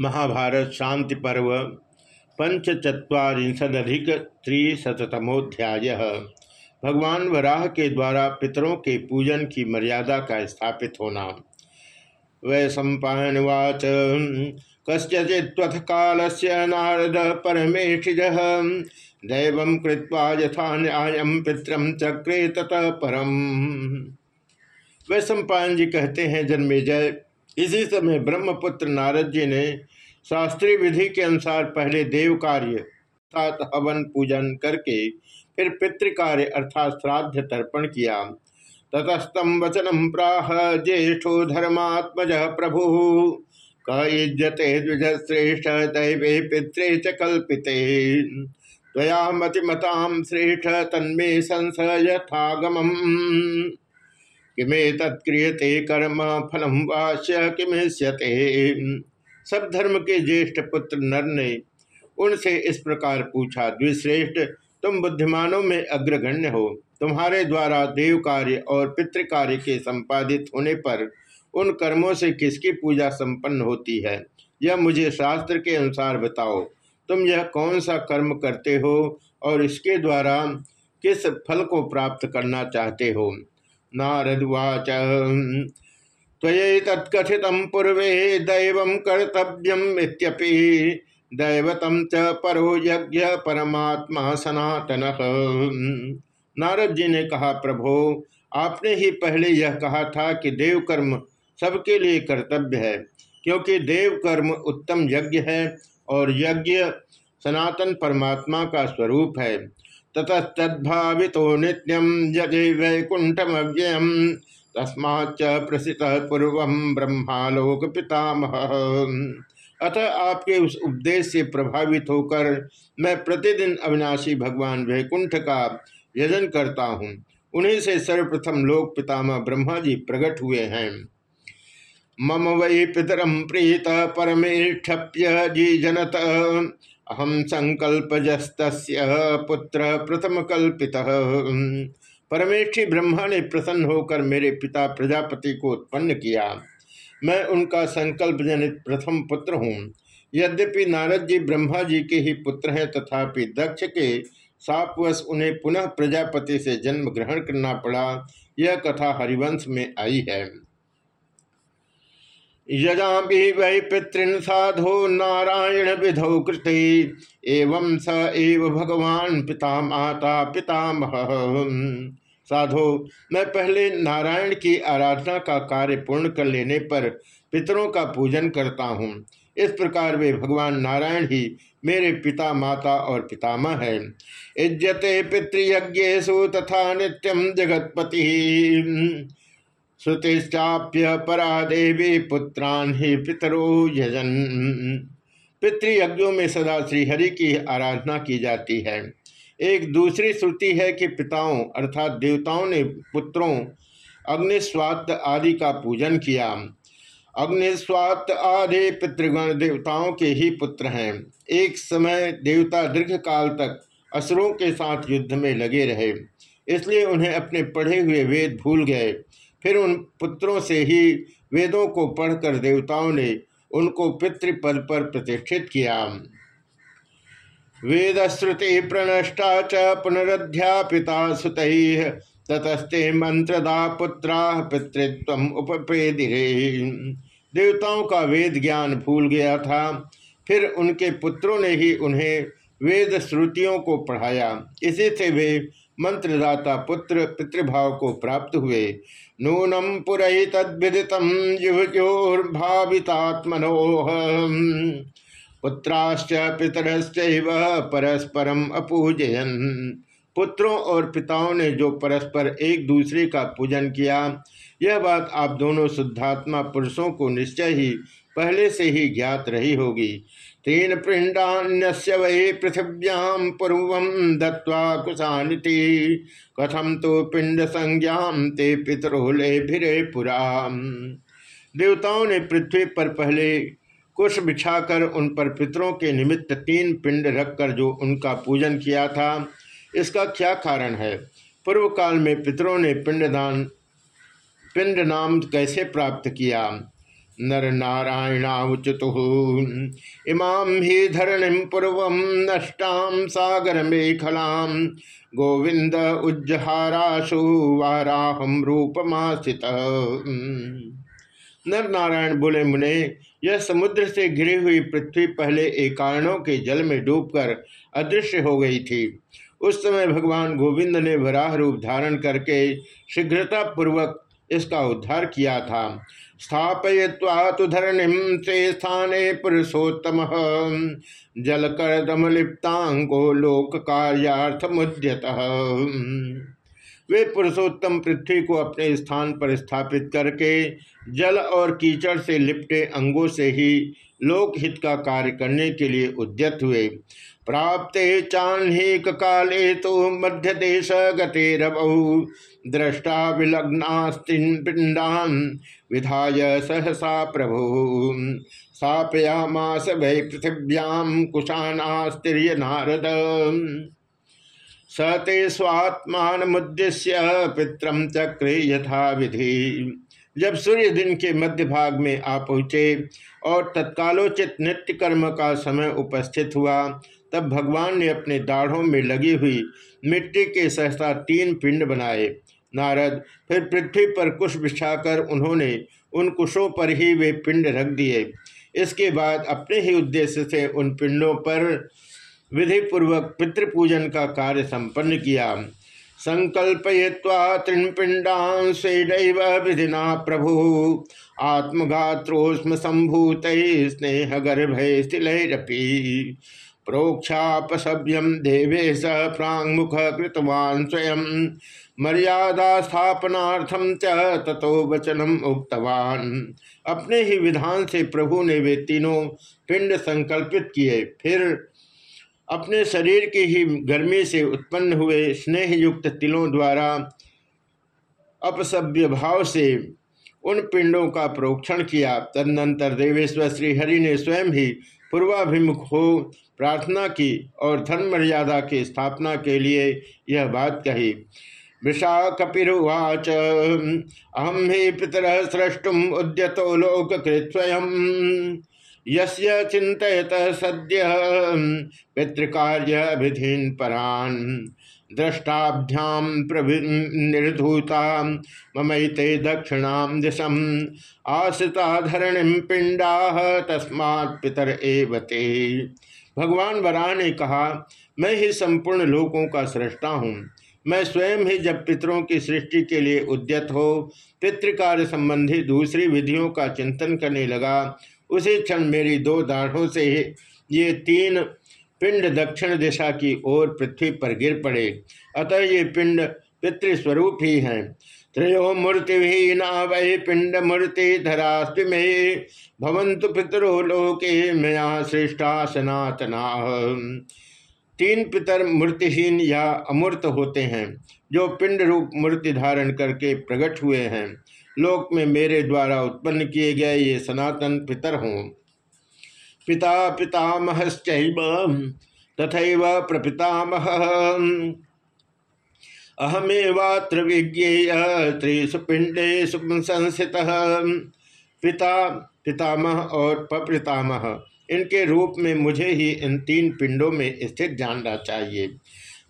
महाभारत शांति पर्व पंचचत्वारिशदिक त्रिशतमोध्याय भगवान वराह के द्वारा पितरों के पूजन की मर्यादा का स्थापित होना। वै सम्पावाच कस्यचित्वथ काल से नारद परमेशिज, दैव कृत्वा यथा न्याय पितरम चक्रे ततः परम। वै सम्पायन जी कहते हैं, जन्मे जय। इसी समय ब्रह्मपुत्र नारद जी ने शास्त्रीय विधि के अनुसार पहले देव कार्य अर्थात हवन पूजन करके फिर पितृकार्य अर्थात श्राद्ध तर्पण किया। ततस्तम वचनम प्राह ज्येष्ठो धर्मात्मज प्रभु। कज्जते द्विज श्रेष्ठ दैवे पित्रे च कल्पिते। त्वया मतिमताम श्रेष्ठ तन्मे संशय यथागमम किमे तत्क्रियते कर्म, फलम वाश्य किमेश्यते सब धर्म के ज्येष्ठ पुत्र नर ने उनसे इस प्रकार पूछा, द्विश्रेष्ठ, तुम बुद्धिमानों में अग्रगण्य हो। तुम्हारे द्वारा देव कार्य और पितृ कार्य के संपादित होने पर उन कर्मों से किसकी पूजा संपन्न होती है? यह मुझे शास्त्र के अनुसार बताओ। तुम यह कौन सा कर्म करते हो और इसके द्वारा किस फल को प्राप्त करना चाहते हो? नारदुवाच। तत्कथित पूर्वे दैव कर्तव्यम इत्यपि दैवतम च परो यज्ञ परमात्मा सनातन। नारद जी ने कहा, प्रभो, आपने ही पहले यह कहा था कि देव कर्म सबके लिए कर्तव्य है, क्योंकि देव कर्म उत्तम यज्ञ है और यज्ञ सनातन परमात्मा का स्वरूप है। ततस्तद्भावितो नित्यम यदि वैकुंठमव्ययम तस्माच्च प्रसित पूर्व ब्रह्मालोक पितामह अतः आपके उस उपदेश से प्रभावित होकर मैं प्रतिदिन अविनाशी भगवान वैकुंठ का यजन करता हूँ। उन्हीं से सर्वप्रथम लोक पितामह ब्रह्मा जी प्रकट हुए हैं। मम वै पितरम प्रीत परमेष्ठप्य जी जनत अहम संकल्पजस्त पुत्र प्रथम कल्पित परमेष्ठी ब्रह्मा ने प्रसन्न होकर मेरे पिता प्रजापति को उत्पन्न किया। मैं उनका संकल्प जनित प्रथम पुत्र हूँ। यद्यपि नारद जी ब्रह्मा जी के ही पुत्र हैं, तथापि दक्ष के सापवश उन्हें पुनः प्रजापति से जन्म ग्रहण करना पड़ा। यह कथा हरिवंश में आई है। यजा भी वै पितृन साधो नारायण विधौ कृते। एवं स एव भगवान पिता माता पितामह। साधो, मैं पहले नारायण की आराधना का कार्य पूर्ण कर लेने पर पितरों का पूजन करता हूँ। इस प्रकार वे भगवान नारायण ही मेरे पिता, माता और पितामह है। इज्जते पितृयज्ञेशु तथा नित्यम जगतपति। श्रुतिश्चाप्य परा देवी पुत्रान ही पितरो यजन। पितृयज्ञों में सदा श्रीहरि की आराधना की जाती है। एक दूसरी श्रुति है कि पिताओं अर्थात देवताओं ने पुत्रों, अग्निस्वात आदि का पूजन किया। अग्निस्वात आदि पितृगण देवताओं के ही पुत्र हैं। एक समय देवता दीर्घ काल तक असुरों के साथ युद्ध में लगे रहे। इसलिए उन्हें अपने पढ़े हुए वेद भूल गए। फिर उन पुत्रों से ही वेदों को पढ़कर देवताओं ने उनको पितृपद पर प्रतिष्ठित किया। वेद श्रुति प्रणष्टा च पुनरध्यापिता सुत ततस्ते मंत्रदा पुत्रा पितृत्व उपपेदिरे। देवताओं का वेद ज्ञान भूल गया था। फिर उनके पुत्रों ने ही उन्हें वेद श्रुतियों को पढ़ाया। इसी से वे मंत्रदाता पुत्र पितृभाव को प्राप्त हुए। नूनम पुरहि तद्विदित युवजोर्भावितात्मनोह पुत्राश्च पितरश्च परस्परम अपूजयन। पुत्रों और पिताओं ने जो परस्पर एक दूसरे का पूजन किया, यह बात आप दोनों शुद्धात्मा पुरुषों को निश्चय ही पहले से ही ज्ञात रही होगी। तीन पिंडान्य वही पृथिव्याम पूर्व दत्वा कुशानिति। कथम तो पिंड संज्ञा ते पितरोले भिरे पुरा देवताओं ने पृथ्वी पर पहले कुश बिछाकर उन पर पितरों के निमित्त तीन पिंड रखकर जो उनका पूजन किया था, इसका क्या कारण है? पूर्व काल में पितरों ने पिंडदान पिंड नाम कैसे प्राप्त किया? नर नारायणावचतु इमाम ही धरणिम पूर्व नष्टाम सागर मेखलाम गोविंद उज्जहाराशु वाराहम रूपमास्थित नर नारायण बोले, मुने, यह समुद्र से घिरी हुई पृथ्वी पहले एकारणों के जल में डूबकर अदृश्य हो गई थी। उस समय भगवान गोविंद ने वराह रूप धारण करके शीघ्रता पूर्वक इसका उद्धार किया था। स्थापय तो धरणिम से स्थाने पुरुषोत्तम। जल कर दमलिप्तांगो लोक कार्यार्थ मुद्यत वे पुरुषोत्तम पृथ्वी को अपने स्थान पर स्थापित करके जल और कीचड़ से लिपटे अंगों से ही लोकहित का कार्य करने के लिए उद्यत हुए। प्राप्ते चान्क काले तो मध्य देश गते रबहु दृष्टा विलग्नास्तिन पिंडान विधाय सहसा प्रभु। स्थापयामास भय पृथिव्याम कुशानास्तिर्य नारद। सते स्वात्मान मुद्देश्य पित्रम चक्रे यथा विधि जब सूर्य दिन के मध्य भाग में आ पहुँचे और तत्कालोचित नित्य कर्म का समय उपस्थित हुआ, तब भगवान ने अपने दाढ़ों में लगी हुई मिट्टी के सहसा तीन पिंड बनाए। नारद, फिर पृथ्वी पर कुश बिछाकर उन्होंने उन कुशों पर ही वे पिंड रख दिए। इसके बाद अपने ही उद्देश्य से उन पिंडों पर विधि पूर्वक पितृपूजन का कार्य संपन्न किया। संकल्पय्वा तृणपिंडान विधिना प्रभु। आत्मघात्रोस्म संभूत स्नेह गर्भ स्थिलरपी प्रोक्षापसभ्यम देवेश प्रांगमुख कृतवान स्वयं। मर्यादा स्थापनार्थम च वचनम उक्तवान। अपने ही विधान से प्रभु ने वे तीनों पिंड संकल्पित किए। फिर अपने शरीर की ही गर्मी से उत्पन्न हुए स्नेह युक्त तिलों द्वारा अपसभ्य भाव से उन पिंडों का प्रोक्षण किया। तदनंतर देवेश्वर श्रीहरि ने स्वयं ही पूर्वाभिमुख हो प्रार्थना की और धर्म मर्यादा की स्थापना के लिए यह बात कही। विशाखपिवाच अहम ही पितर स्रष्टुम उद्यतो लोककृत स्वयं यस्य चिंतत सद्य पितृकार्य विधीन परान। दृष्टाभ्याम निर्धूता, ममते दक्षिणाम दिशम। आश्रिता धरणिम पिंडा तस्मात् पितर एवते भगवान वराह ने कहा, मैं ही संपूर्ण लोकों का सृष्टा हूँ। मैं स्वयं ही जब पितरों की सृष्टि के लिए उद्यत हो, पितृकार्य संबंधी दूसरी विधियों का चिंतन करने लगा उसी क्षण मेरी दो दाढ़ों से ये तीन पिंड दक्षिण दिशा की ओर पृथ्वी पर गिर पड़े। अतः ये पिंड पितृस्वरूप ही हैं। त्रयो मूर्ति ना वै पिंड मूर्ति धरास्ति में। भवंतु पितरो लोके मया श्रेष्ठा सनातना। तीन पितर मूर्तिहीन या अमूर्त होते हैं, जो पिंड रूप मूर्ति धारण करके प्रकट हुए हैं। लोक में मेरे द्वारा उत्पन्न किए गए ये सनातन पितर हों। पिता पितामहश्च तथा प्रपितामह। अहमेवात्र विज्ञेय त्रिषु पिंडेशु संस्थित पिता पितामह और पपितामह, इनके रूप में मुझे ही इन तीन पिंडों में स्थित जानना चाहिए।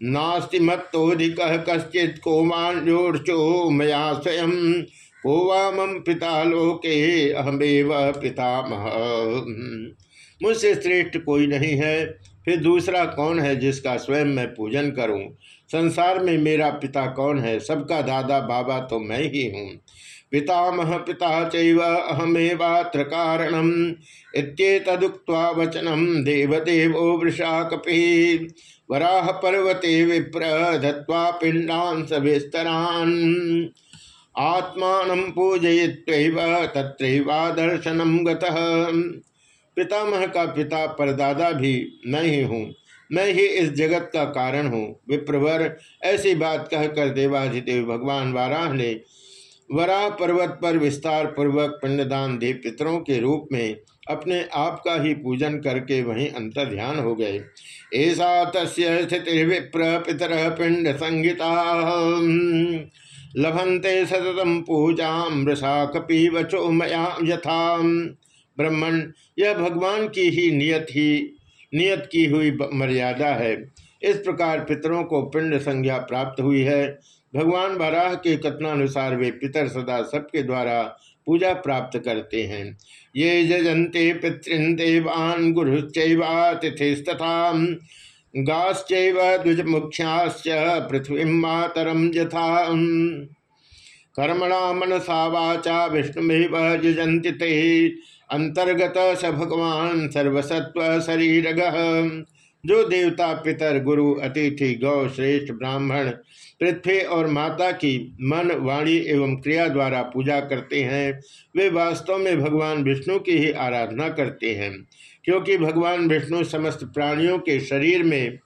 नास्ति मत्तोधिक कश्चित कोमान्योर्चो मया स्वयं को वाम पिता लोके, अहमेव पितामह। मुझसे श्रेष्ठ कोई नहीं है, फिर दूसरा कौन है जिसका स्वयं मैं पूजन करूँ? संसार में मेरा पिता कौन है? सबका दादा बाबा तो मैं ही हूँ। पितामह पिता चैव अहमेवात्र कारणम इत्येतदुक्त्वा वचनम देवदेवो वृषा कपि वराह पर्वते विप्र, धत्वा पिंडान सविस्तरान आत्मान पूजयित्व तत्रैवादर्शनम गतः। पितामह का पिता परदादा भी मैं ही। हूँ मैं ही इस जगत का कारण हूँ। विप्रवर, ऐसी बात कहकर देवाधिदेव भगवान वाराह ने वराह पर्वत पर विस्तार पूर्वक पिंडदान देव पितरों के रूप में अपने आप का ही पूजन करके वहीं अंतर ध्यान हो गए। ऐसा तस्य स्थिति विप्र पितर पिंड संहिता। लभंते सततम पूजा मृषा कपि वचो मया यथा ब्रह्मण, यह भगवान की ही नियत ही, नियत की हुई मर्यादा है। इस प्रकार पितरों को पिंड संज्ञा प्राप्त हुई है। भगवान बराह के कथनानुसार वे पितर सदा सबके द्वारा पूजा प्राप्त करते हैं। ये जजंते पितृन देवान गुरुश्चैवातिथिस्तथा गाश्चैव द्विजमुख्याश्च पृथ्वी मातरम यथा। कर्मणा मनसा वाचा विष्णुमेव जजंति ते। अंतर्गत स भगवान सर्वसत्व शरीर जो देवता, पितर, गुरु, अतिथि, गौ, श्रेष्ठ, ब्राह्मण, पृथ्वी और माता की मन, वाणी एवं क्रिया द्वारा पूजा करते हैं, वे वास्तव में भगवान विष्णु की ही आराधना करते हैं। क्योंकि भगवान विष्णु समस्त प्राणियों के शरीर में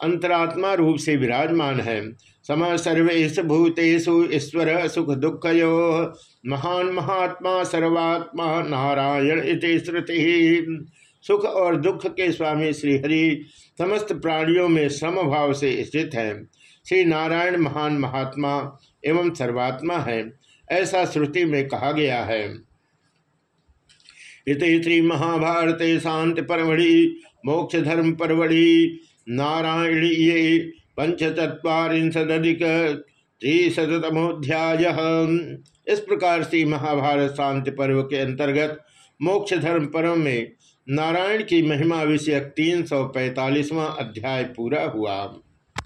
अंतरात्मा रूप से विराजमान है। सम सर्वेश भूतेषु ईश्वर सुख दुख यो महान महात्मा सर्वात्मा नारायण इति श्रुति। सुख और दुख के स्वामी श्रीहरि समस्त प्राणियों में समभाव से स्थित है। श्री नारायण महान महात्मा एवं सर्वात्मा है, ऐसा श्रुति में कहा गया है। इति श्री महाभारत शांति परमढ़ि मोक्ष धर्म नारायणी ये पंचचत्वारिशदिक त्रिशतमोध्याय इस प्रकार से महाभारत शांति पर्व के अंतर्गत मोक्ष धर्म पर्व में नारायण की महिमा विषयक तीन सौ पैतालीसवां अध्याय पूरा हुआ।